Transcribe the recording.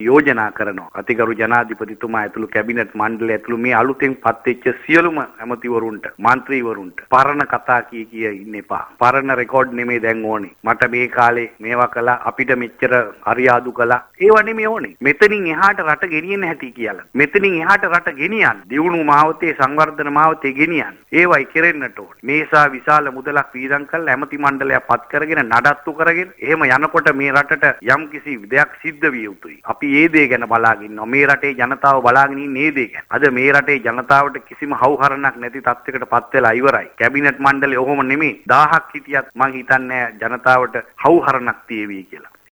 යෝජනා කරනවා. අතිගරු ජනාධිපතිතුමා ඇතුළු කැබිනට් මණ්ඩලය ඇතුළු මේ අලුතෙන් පත්වෙච්ච සියලුම ඇමතිවරුන්ට, മന്ത്രിවරුන්ට පරණ කතා කී කිය ඉන්න එපා. පරණ රෙකෝඩ් නෙමේ දැන් ඕනේ. මට මේ කාලේ මේවා කළා, අපිට මෙච්චර අරියාදු කළා. ඒව නෙමේ ඕනේ. මෙතනින් එහාට රට ගෙනියන්න හැටි කියලා. මෙතනින් එහාට රට ගෙනියන්න. දියුණු මාවතේ සංවර්ධන මාවතේ ගෙනියන්න. ඒවයි කෙරෙන්නට ඕනේ. මේසා විශාල මුදලක් වීදම් කරලා ඇමති මණ්ඩලය පත් කරගෙන නඩත්තු කරගෙන එහෙම යනකොට මේ රටට යම්කිසි දෙයක් සිද්ධ විය යුතුයි. අපි අපි ඒ දේ ගැන බලාගෙන ඉන්නවා. මේ රටේ ජනතාව බලාගෙන ඉන්නේ ඒ දේ ගැන. අද මේ රටේ ජනතාවට කිසිම හවුහරණක් නැති තත්යකට පත් වෙලා ඉවරයි. කැබිනට් මණ්ඩලය ඔහොම නෙමෙයි. 1000ක් හිටියත් මං හිතන්නේ ජනතාවට හවුහරණක් තියවි කියලා.